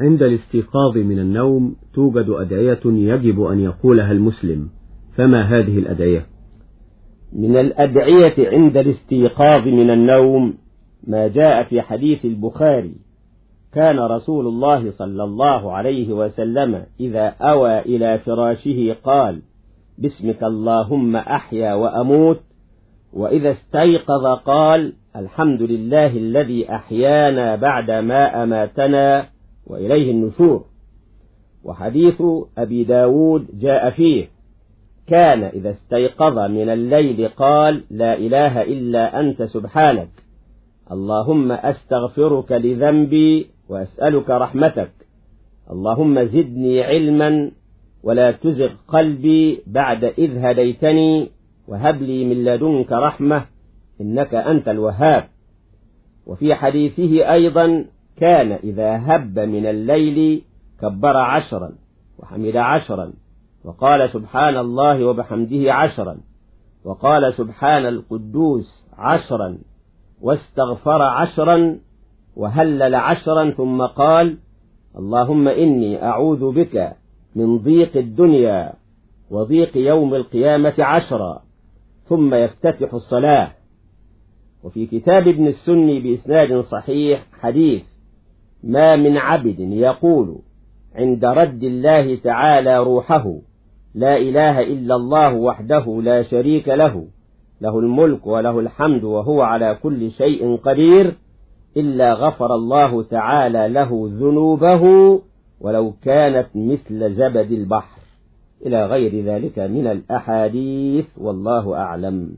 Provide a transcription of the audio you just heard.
عند الاستيقاظ من النوم توجد أدعية يجب أن يقولها المسلم. فما هذه الأدعية؟ من الأدعية عند الاستيقاظ من النوم ما جاء في حديث البخاري. كان رسول الله صلى الله عليه وسلم إذا أوى إلى فراشه قال باسمك اللهم أحيا وأموت. وإذا استيقظ قال الحمد لله الذي أحيانا بعد ما أماتنا. وإليه النشور. وحديث أبي داود جاء فيه كان إذا استيقظ من الليل قال لا إله إلا أنت سبحانك. اللهم أستغفرك لذنبي وأسألك رحمتك. اللهم زدني علما ولا تزغ قلبي بعد إذ هديتني وهب لي من لدنك رحمة إنك أنت الوهاب. وفي حديثه أيضا كان إذا هب من الليل كبر عشرا وحمد عشرا وقال سبحان الله وبحمده عشرا وقال سبحان القدوس عشرا واستغفر عشرا وهلل عشرا ثم قال اللهم إني أعوذ بك من ضيق الدنيا وضيق يوم القيامة عشرا ثم يفتتح الصلاة. وفي كتاب ابن السني بإسناد صحيح حديث ما من عبد يقول عند رد الله تعالى روحه لا إله إلا الله وحده لا شريك له له الملك وله الحمد وهو على كل شيء قدير إلا غفر الله تعالى له ذنوبه ولو كانت مثل زبد البحر. إلى غير ذلك من الأحاديث والله أعلم.